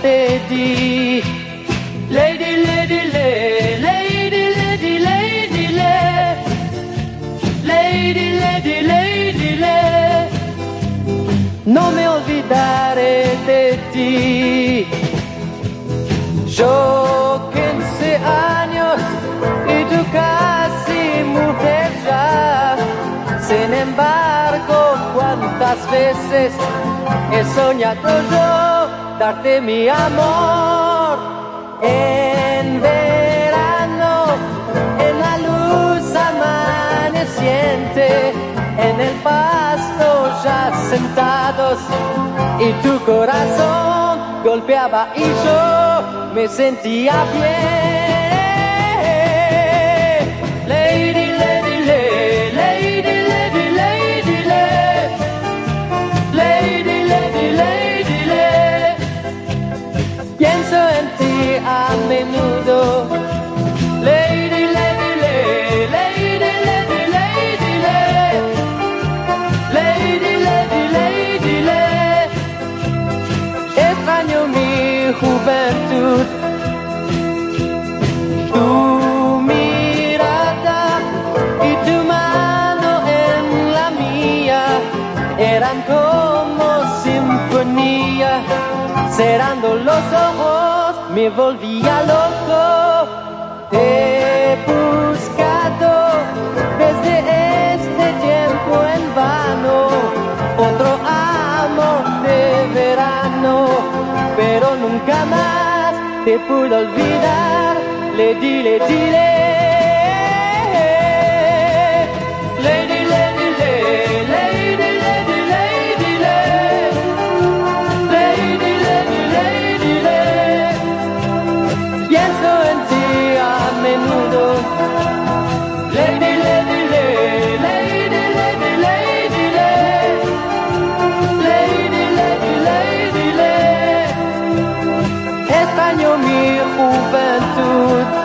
niño te di. Lady, lady, lady, lady, lady, lady, lady, lady, lady, lady, no me olvidaré de ti. Yo 15 años y tú casi mujer ya. Sin embargo, cuántas veces he soñado yo darte mi amor en verano, en la luz amaneciente, en el pasto ya sentados y tu corazón golpeaba y yo me sentía bien. Juventud. Tu mirada y tu mano en la mía eran como sinfonía. Cerrando los ojos me volvía loco. Nunca te pude olvidar. Le di, le di, le. Aniu mi juventud